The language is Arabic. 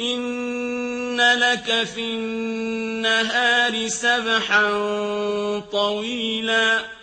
إِنَّ لَكَ فِي النَّهَارِ سَبْحًا طَوِيلًا